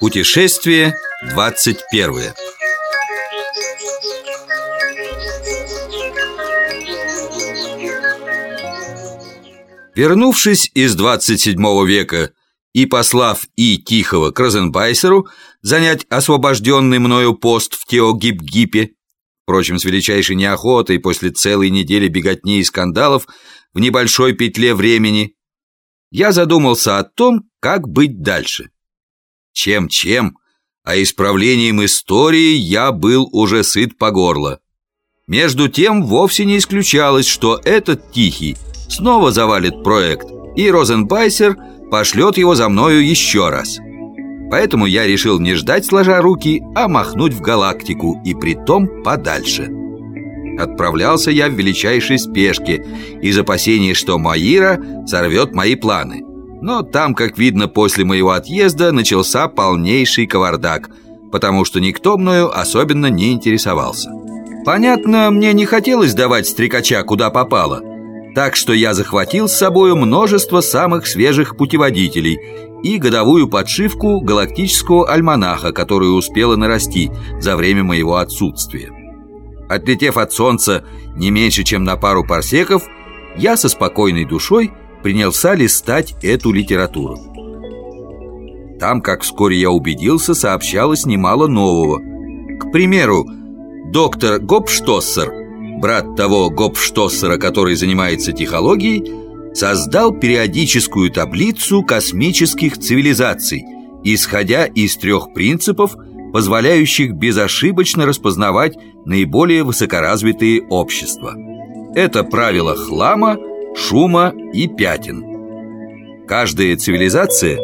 Путешествие 21 Вернувшись из 27 века и послав И. Тихого к Розенбайсеру занять освобожденный мною пост в Теогип-Гипе, впрочем, с величайшей неохотой после целой недели беготни и скандалов в небольшой петле времени, я задумался о том, как быть дальше. Чем-чем, а исправлением истории я был уже сыт по горло. Между тем, вовсе не исключалось, что этот Тихий снова завалит проект, и Розенбайсер пошлет его за мною еще раз. Поэтому я решил не ждать сложа руки, а махнуть в галактику, и притом подальше. Отправлялся я в величайшей спешке из опасений, что Маира сорвет мои планы. Но там, как видно, после моего отъезда начался полнейший кавардак, потому что никто мною особенно не интересовался. Понятно, мне не хотелось давать стрекача куда попало, так что я захватил с собой множество самых свежих путеводителей и годовую подшивку галактического альманаха, которую успела нарасти за время моего отсутствия. Отлетев от солнца не меньше, чем на пару парсеков, я со спокойной душой принялся листать эту литературу. Там, как вскоре я убедился, сообщалось немало нового. К примеру, доктор Гопштоссер, брат того Гопштоссера, который занимается технологией, создал периодическую таблицу космических цивилизаций, исходя из трех принципов – позволяющих безошибочно распознавать наиболее высокоразвитые общества. Это правила хлама, шума и пятен. Каждая цивилизация,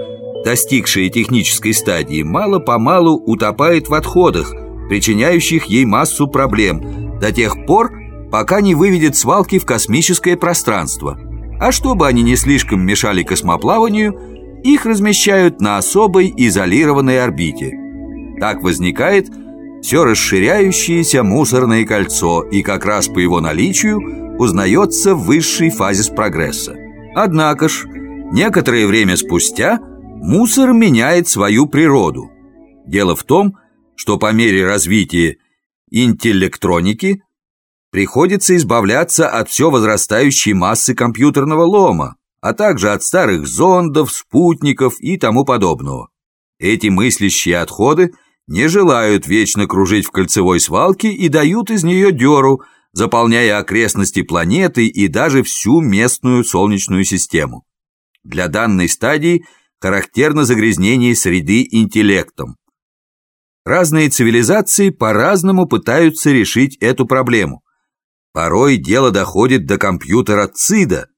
достигшая технической стадии, мало-помалу утопает в отходах, причиняющих ей массу проблем, до тех пор, пока не выведет свалки в космическое пространство. А чтобы они не слишком мешали космоплаванию, их размещают на особой изолированной орбите – так возникает все расширяющееся мусорное кольцо, и как раз по его наличию узнается в высшей фазе прогресса. Однако ж, некоторое время спустя мусор меняет свою природу. Дело в том, что по мере развития интеллектроники приходится избавляться от все возрастающей массы компьютерного лома, а также от старых зондов, спутников и тому подобного. Эти мыслящие отходы – не желают вечно кружить в кольцевой свалке и дают из нее дёру, заполняя окрестности планеты и даже всю местную Солнечную систему. Для данной стадии характерно загрязнение среды интеллектом. Разные цивилизации по-разному пытаются решить эту проблему. Порой дело доходит до компьютера ЦИДа.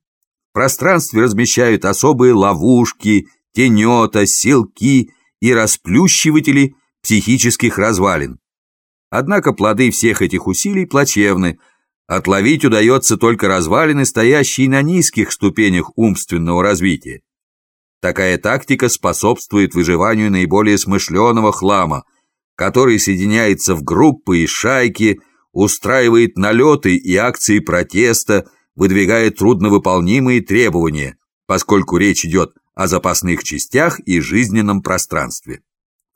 В пространстве размещают особые ловушки, тенета, селки и расплющиватели – психических развалин. Однако плоды всех этих усилий плачевны. Отловить удается только развалины, стоящие на низких ступенях умственного развития. Такая тактика способствует выживанию наиболее смышленого хлама, который соединяется в группы и шайки, устраивает налеты и акции протеста, выдвигает трудновыполнимые требования, поскольку речь идет о запасных частях и жизненном пространстве.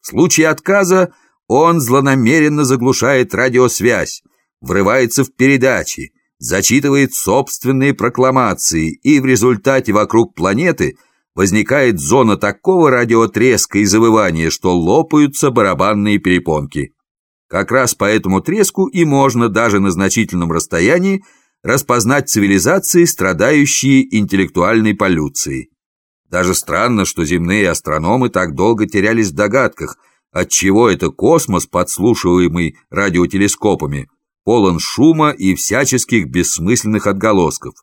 В случае отказа он злонамеренно заглушает радиосвязь, врывается в передачи, зачитывает собственные прокламации, и в результате вокруг планеты возникает зона такого радиотреска и завывания, что лопаются барабанные перепонки. Как раз по этому треску и можно даже на значительном расстоянии распознать цивилизации, страдающие интеллектуальной полюцией. Даже странно, что земные астрономы так долго терялись в догадках, отчего это космос, подслушиваемый радиотелескопами, полон шума и всяческих бессмысленных отголосков.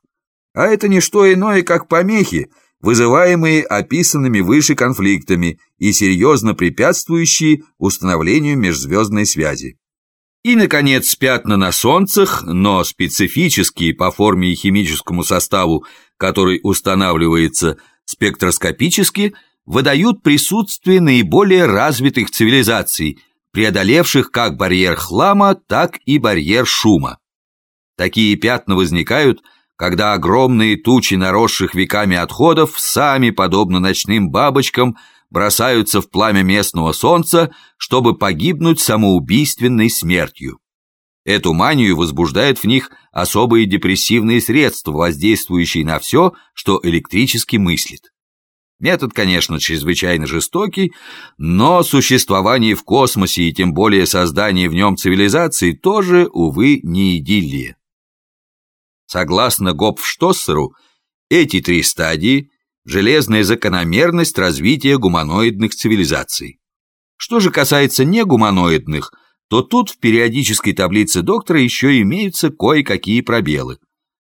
А это не что иное, как помехи, вызываемые описанными выше конфликтами и серьезно препятствующие установлению межзвездной связи. И, наконец, пятна на солнцах, но специфические по форме и химическому составу, который устанавливается – спектроскопически выдают присутствие наиболее развитых цивилизаций, преодолевших как барьер хлама, так и барьер шума. Такие пятна возникают, когда огромные тучи наросших веками отходов сами, подобно ночным бабочкам, бросаются в пламя местного солнца, чтобы погибнуть самоубийственной смертью. Эту манию возбуждают в них особые депрессивные средства, воздействующие на все, что электрически мыслит. Метод, конечно, чрезвычайно жестокий, но существование в космосе и тем более создание в нем цивилизации тоже, увы, не идиллия. Согласно Гопфштоссеру, эти три стадии – железная закономерность развития гуманоидных цивилизаций. Что же касается негуманоидных, то тут в периодической таблице доктора еще имеются кое-какие пробелы.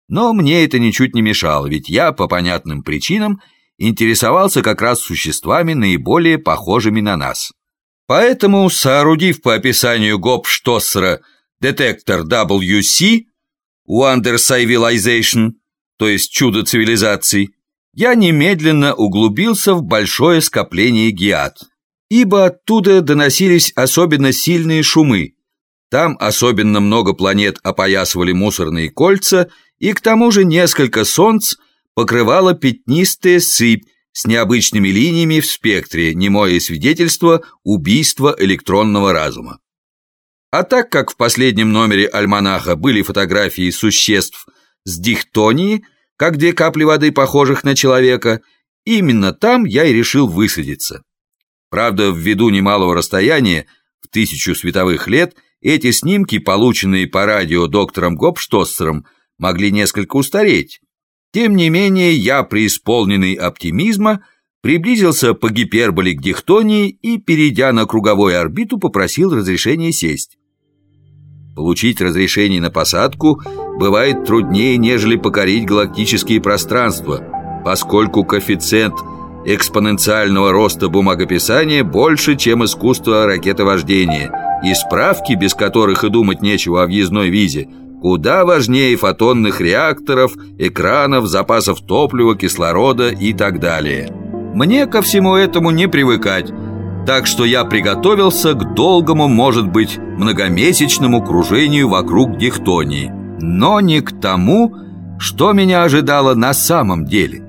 Но мне это ничуть не мешало, ведь я, по понятным причинам, интересовался как раз существами, наиболее похожими на нас. Поэтому, соорудив по описанию Гопштоссера детектор WC, Wonder Civilization, то есть чудо цивилизаций, я немедленно углубился в большое скопление гиат, ибо оттуда доносились особенно сильные шумы. Там особенно много планет опоясывали мусорные кольца, и к тому же несколько солнц покрывала пятнистая сыпь с необычными линиями в спектре, немое свидетельство убийства электронного разума. А так как в последнем номере альманаха были фотографии существ с дихтонией, как две капли воды, похожих на человека, именно там я и решил высадиться. Правда, ввиду немалого расстояния, в тысячу световых лет, эти снимки, полученные по радио доктором Гопштоссером, могли несколько устареть. Тем не менее, я, преисполненный оптимизма, приблизился по гиперболе к дихтонии и, перейдя на круговую орбиту, попросил разрешения сесть. Получить разрешение на посадку бывает труднее, нежели покорить галактические пространства, поскольку коэффициент экспоненциального роста бумагописания больше, чем искусство ракетовождения, и справки, без которых и думать нечего о въездной визе, куда важнее фотонных реакторов, экранов, запасов топлива, кислорода и так далее. Мне ко всему этому не привыкать, так что я приготовился к долгому, может быть, многомесячному кружению вокруг дихтонии, но не к тому, что меня ожидало на самом деле.